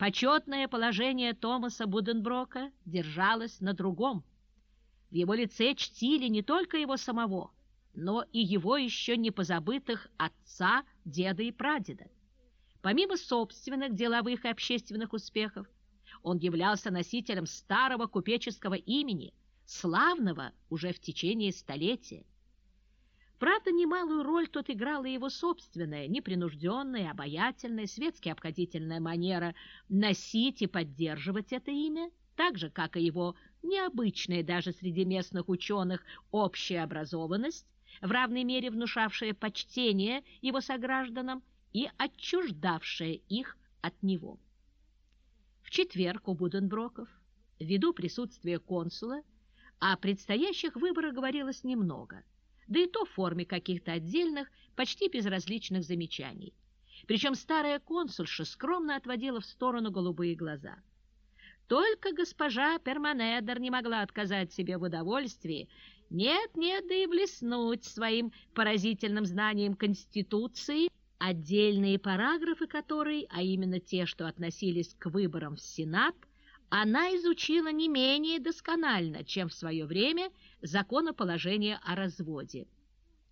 Почетное положение Томаса Буденброка держалось на другом. В его лице чтили не только его самого, но и его еще не позабытых отца, деда и прадеда. Помимо собственных деловых и общественных успехов, он являлся носителем старого купеческого имени, славного уже в течение столетия. Правда, немалую роль тут играла его собственная, непринужденная, обаятельная, светски обходительная манера носить и поддерживать это имя, так же, как и его необычная даже среди местных ученых общая образованность, в равной мере внушавшая почтение его согражданам и отчуждавшая их от него. В четверг у Буденброков, ввиду присутствия консула, о предстоящих выборах говорилось немного, да и то в форме каких-то отдельных, почти безразличных замечаний. Причем старая консульша скромно отводила в сторону голубые глаза. Только госпожа Перманедер не могла отказать себе в удовольствии, нет-нет, да и блеснуть своим поразительным знанием Конституции, отдельные параграфы которой, а именно те, что относились к выборам в Сенат, она изучила не менее досконально, чем в свое время законоположение о разводе.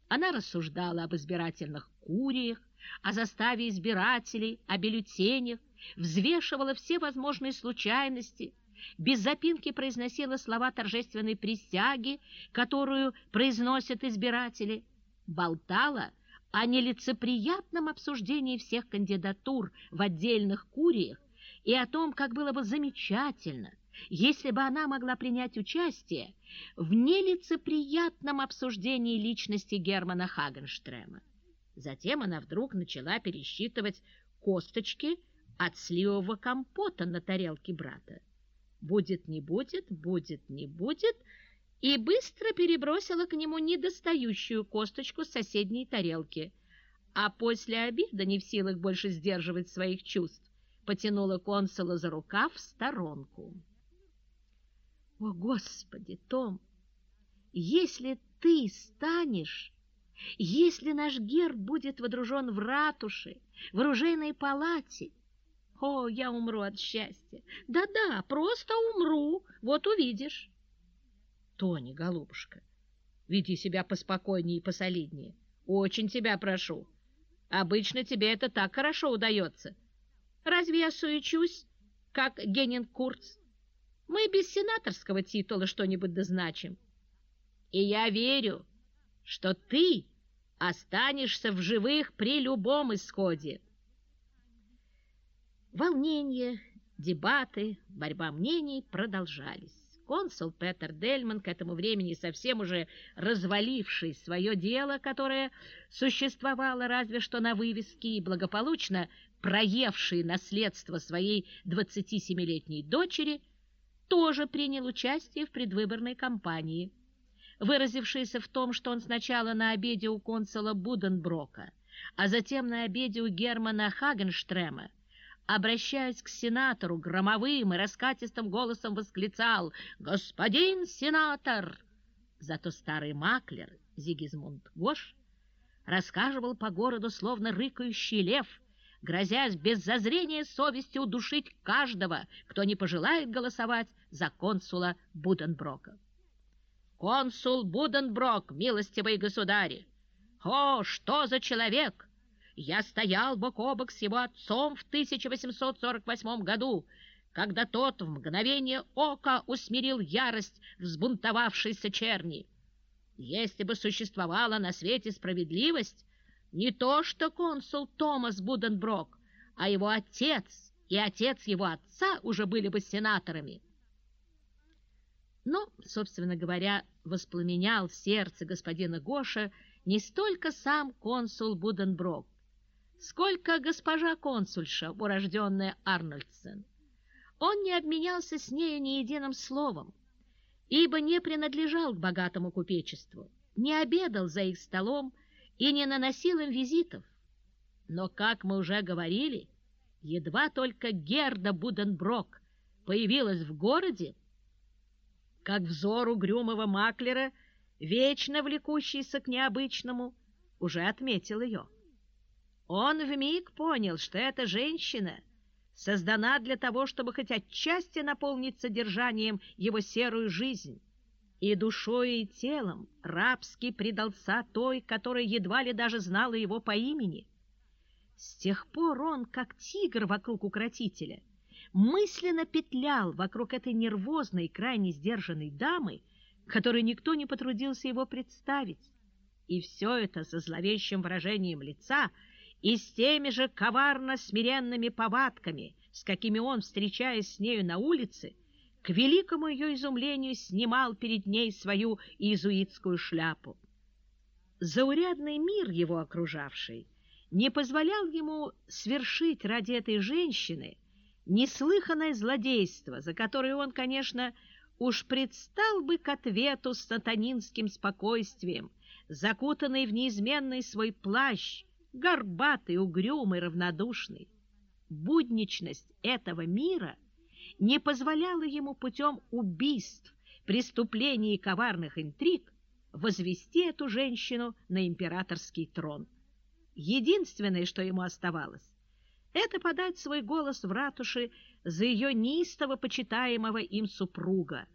Она рассуждала об избирательных куриях, о заставе избирателей, о бюллетенях, взвешивала все возможные случайности, без запинки произносила слова торжественной присяги, которую произносят избиратели, болтала о нелицеприятном обсуждении всех кандидатур в отдельных куриях и о том, как было бы замечательно, если бы она могла принять участие в нелицеприятном обсуждении личности Германа Хагенштрема. Затем она вдруг начала пересчитывать косточки от сливового компота на тарелке брата. Будет, не будет, будет, не будет, и быстро перебросила к нему недостающую косточку с соседней тарелки, а после обеда, не в силах больше сдерживать своих чувств, потянула консула за рукав в сторонку. «О, Господи, Том, если ты станешь, если наш герб будет водружен в ратуше, в оружейной палате, о, я умру от счастья! Да-да, просто умру, вот увидишь!» «Тони, голубушка, веди себя поспокойнее и посолиднее. Очень тебя прошу. Обычно тебе это так хорошо удается». Разве я суечусь, как Генин Курц? Мы без сенаторского титула что-нибудь дозначим. И я верю, что ты останешься в живых при любом исходе. Волнение, дебаты, борьба мнений продолжались. Консул Петер Дельман, к этому времени совсем уже разваливший свое дело, которое существовало разве что на вывеске, и благополучно проевший наследство своей 27-летней дочери, тоже принял участие в предвыборной кампании, выразившейся в том, что он сначала на обеде у консула Буденброка, а затем на обеде у Германа Хагенштрема обращаясь к сенатору, громовым и раскатистым голосом восклицал «Господин сенатор!» Зато старый маклер Зигизмунд Гош рассказывал по городу, словно рыкающий лев, грозясь без зазрения совести удушить каждого, кто не пожелает голосовать за консула Буденброка. «Консул Буденброк, милостивые государи! О, что за человек! Я стоял бок о бок с его отцом в 1848 году, когда тот в мгновение ока усмирил ярость взбунтовавшейся черни. Если бы существовала на свете справедливость, не то что консул Томас Буденброк, а его отец и отец его отца уже были бы сенаторами. Но, собственно говоря, воспламенял сердце господина Гоша не столько сам консул Буденброк, сколько госпожа консульша, урожденная Арнольдсен. Он не обменялся с нею ни единым словом, ибо не принадлежал к богатому купечеству, не обедал за их столом и не наносил им визитов. Но, как мы уже говорили, едва только Герда Буденброк появилась в городе, как взор угрюмого маклера, вечно влекущийся к необычному, уже отметил ее. Он вмиг понял, что эта женщина создана для того, чтобы хоть отчасти наполнить содержанием его серую жизнь, и душой и телом рабски предался той, которая едва ли даже знала его по имени. С тех пор он, как тигр вокруг укротителя, мысленно петлял вокруг этой нервозной крайне сдержанной дамы, которой никто не потрудился его представить. И все это со зловещим выражением лица и с теми же коварно-смиренными повадками, с какими он, встречаясь с нею на улице, к великому ее изумлению снимал перед ней свою иезуитскую шляпу. Заурядный мир его окружавший не позволял ему свершить ради этой женщины неслыханное злодейство, за которое он, конечно, уж предстал бы к ответу с сатанинским спокойствием, закутанный в неизменный свой плащ, горбатый, угрюмый, равнодушный. Будничность этого мира не позволяла ему путем убийств, преступлений и коварных интриг возвести эту женщину на императорский трон. Единственное, что ему оставалось, это подать свой голос в ратуше за ее неистово почитаемого им супруга,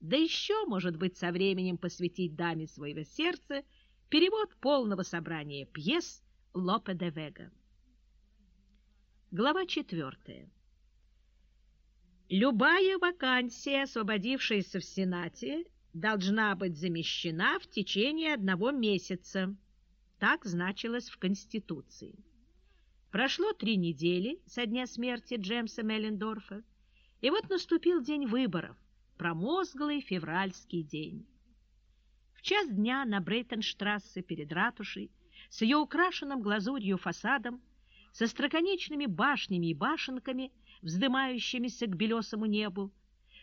да еще, может быть, со временем посвятить даме своего сердца перевод полного собрания пьес Лопе де Вега. Глава четвертая. Любая вакансия, освободившаяся в Сенате, должна быть замещена в течение одного месяца. Так значилось в Конституции. Прошло три недели со дня смерти Джемса Меллендорфа, и вот наступил день выборов, промозглый февральский день. В час дня на Брейтенштрассе перед ратушей с ее украшенным глазурью фасадом, со строконечными башнями и башенками, вздымающимися к белесому небу,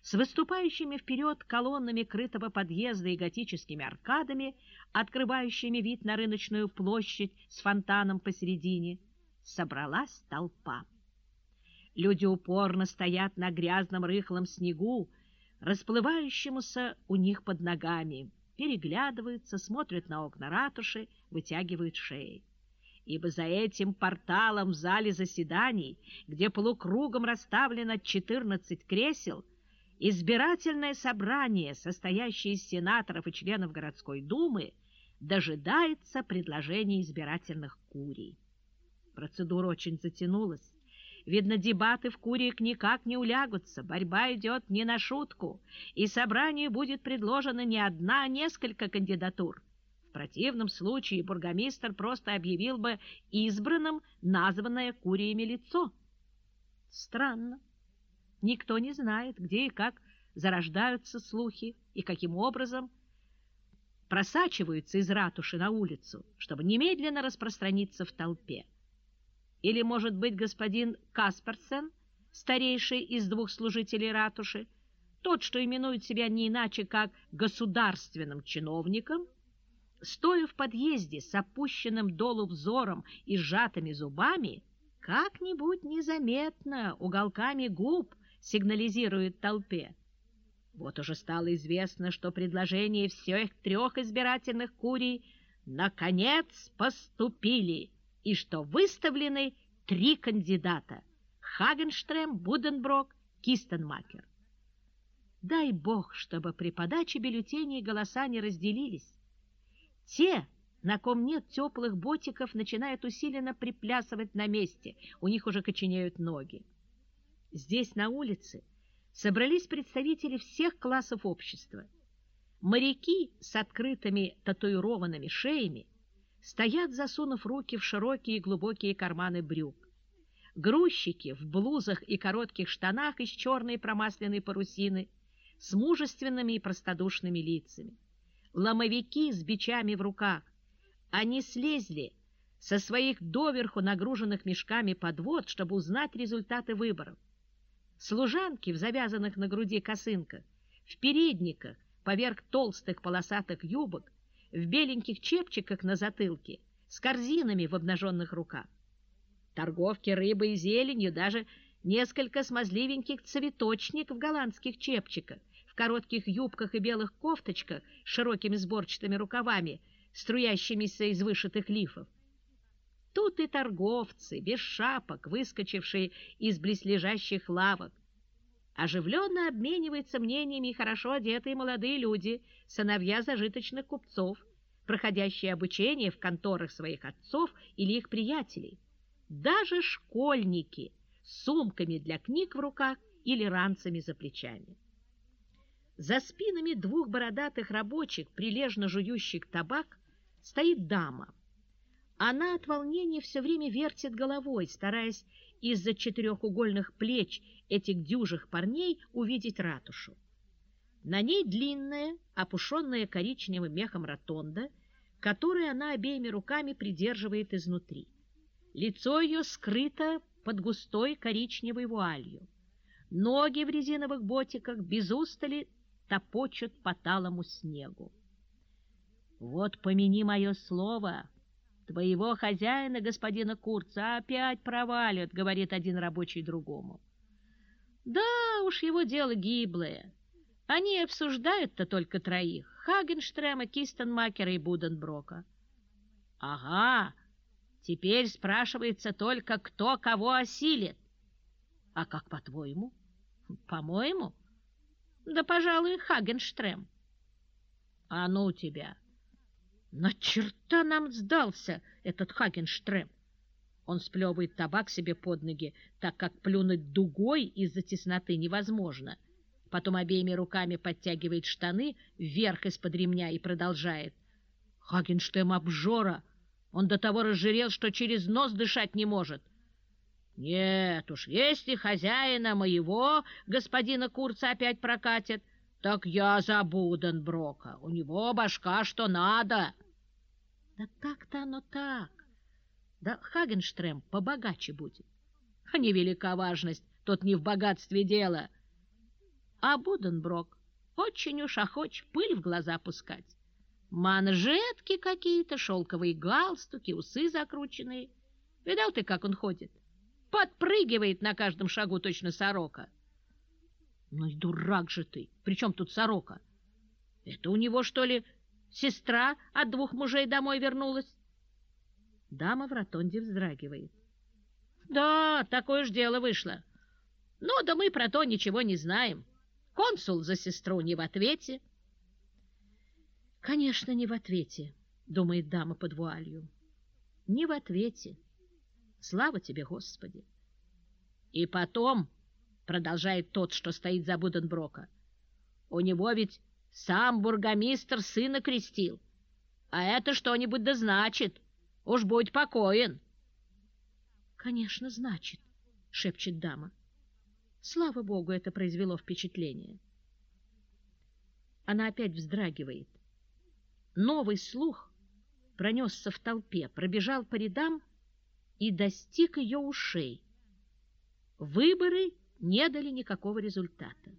с выступающими вперед колоннами крытого подъезда и готическими аркадами, открывающими вид на рыночную площадь с фонтаном посередине, собралась толпа. Люди упорно стоят на грязном рыхлом снегу, расплывающемуся у них под ногами, переглядываются, смотрят на окна ратуши, вытягивают шеи. Ибо за этим порталом в зале заседаний, где полукругом расставлено 14 кресел, избирательное собрание, состоящее из сенаторов и членов городской думы, дожидается предложений избирательных курий. Процедура очень затянулась. Видно, дебаты в Куриях никак не улягутся, борьба идет не на шутку, и собранию будет предложена не одна, а несколько кандидатур. В противном случае бургомистр просто объявил бы избранным названное Куриями лицо. Странно. Никто не знает, где и как зарождаются слухи и каким образом просачиваются из ратуши на улицу, чтобы немедленно распространиться в толпе. Или, может быть, господин Касперсен, старейший из двух служителей ратуши, тот, что именует себя не иначе, как государственным чиновником, стоя в подъезде с опущенным долу взором и сжатыми зубами, как-нибудь незаметно уголками губ сигнализирует толпе. Вот уже стало известно, что предложения всех трех избирательных курий наконец поступили и что выставлены три кандидата – Хагенштрем, Буденброк, Кистенмакер. Дай бог, чтобы при подаче бюллетеней голоса не разделились. Те, на ком нет теплых ботиков, начинают усиленно приплясывать на месте, у них уже коченеют ноги. Здесь, на улице, собрались представители всех классов общества. Моряки с открытыми татуированными шеями стоят, засунув руки в широкие и глубокие карманы брюк. Грузчики в блузах и коротких штанах из черной промасленной парусины с мужественными и простодушными лицами. Ломовики с бичами в руках. Они слезли со своих доверху нагруженных мешками подвод, чтобы узнать результаты выборов. Служанки в завязанных на груди косынках, в передниках, поверх толстых полосатых юбок, в беленьких чепчиках на затылке, с корзинами в обнаженных руках. Торговки рыбой и зеленью, даже несколько смазливеньких цветочник в голландских чепчиках, в коротких юбках и белых кофточках с широкими сборчатыми рукавами, струящимися из вышитых лифов. Тут и торговцы, без шапок, выскочившие из близлежащих лавок. Оживленно обмениваются мнениями хорошо одетые молодые люди, сыновья зажиточных купцов, проходящие обучение в конторах своих отцов или их приятелей. Даже школьники с сумками для книг в руках или ранцами за плечами. За спинами двух бородатых рабочих, прилежно жующих табак, стоит дама. Она от волнения все время вертит головой, стараясь из-за четырехугольных плеч этих дюжих парней увидеть ратушу. На ней длинная, опушенная коричневым мехом ротонда, которую она обеими руками придерживает изнутри. Лицо ее скрыто под густой коричневой вуалью. Ноги в резиновых ботиках без устали топочут по талому снегу. Вот помяни мое слово, твоего хозяина, господина Курца, опять провалят, говорит один рабочий другому. Да уж, его дело гиблое. Они обсуждают-то только троих — Хагенштрема, Кистенмакера и Буденброка. Ага, теперь спрашивается только, кто кого осилит. А как по-твоему? По-моему? Да, пожалуй, Хагенштрем. А ну тебя! На черта нам сдался этот Хагенштрем! Он сплевывает табак себе под ноги, так как плюнуть дугой из-за тесноты невозможно. Потом обеими руками подтягивает штаны вверх из-под ремня и продолжает. Хагенштем обжора! Он до того разжирел, что через нос дышать не может. Нет уж, если хозяина моего, господина Курца, опять прокатит, так я за Буденброка. У него башка что надо. Да так-то оно так. Да Хагенштрем побогаче будет. А невелика важность, тут не в богатстве дело. А Буденброк очень уж охоч пыль в глаза пускать. Манжетки какие-то, шелковые галстуки, усы закрученные. Видал ты, как он ходит? Подпрыгивает на каждом шагу точно сорока. Ну и дурак же ты! Причем тут сорока? Это у него, что ли, сестра от двух мужей домой вернулась? Дама в ротонде вздрагивает. Да, такое ж дело вышло. Ну, да мы про то ничего не знаем. Консул за сестру не в ответе. Конечно, не в ответе, думает дама под вуалью. Не в ответе. Слава тебе, Господи! И потом, продолжает тот, что стоит за Буденброка, у него ведь сам бургомистр сына крестил. А это что-нибудь да значит. Уж будь покоен. Конечно, значит, шепчет дама. Слава богу, это произвело впечатление. Она опять вздрагивает. Новый слух пронесся в толпе, пробежал по рядам и достиг ее ушей. Выборы не дали никакого результата.